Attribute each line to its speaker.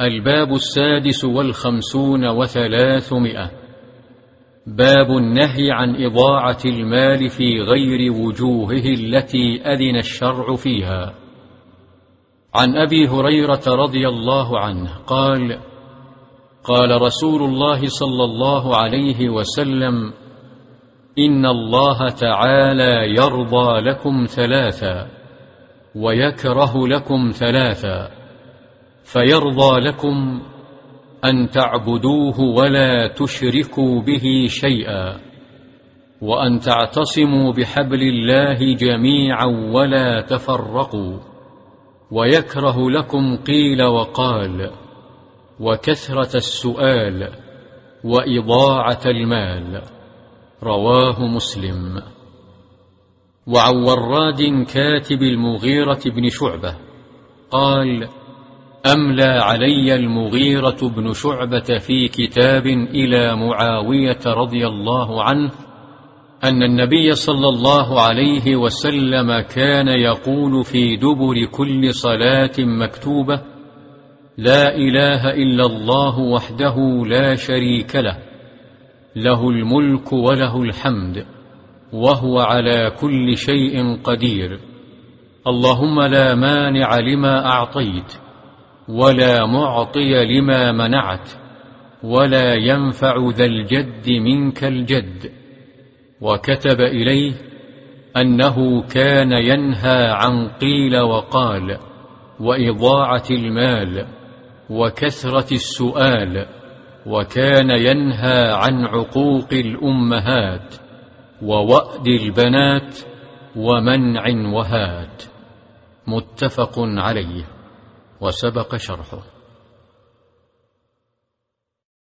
Speaker 1: الباب السادس والخمسون وثلاثمائة. باب النهي عن إضاعة المال في غير وجوهه التي أذن الشرع فيها. عن أبي هريرة رضي الله عنه قال قال رسول الله صلى الله عليه وسلم إن الله تعالى يرضى لكم ثلاثا ويكره لكم ثلاثا. فيرضى لكم أن تعبدوه ولا تشركوا به شيئا وأن تعتصموا بحبل الله جميعا ولا تفرقوا ويكره لكم قيل وقال وكثرة السؤال وإضاعة المال. رواه مسلم. وعن وراد كاتب المغيرة بن شعبة قال أملى علي المغيرة بن شعبة في كتاب إلى معاوية رضي الله عنه أن النبي صلى الله عليه وسلم كان يقول في دبر كل صلاة مكتوبة لا إله إلا الله وحده لا شريك له له الملك وله الحمد وهو على كل شيء قدير اللهم لا مانع لما أعطيت. ولا معطي لما منعت ولا ينفع ذا الجد منك الجد. وكتب إليه أنه كان ينهى عن قيل وقال وإضاعة المال وكثرة السؤال وكان ينهى عن عقوق الأمهات ووأد البنات ومنع وهات. متفق عليه. وسبق شرحه.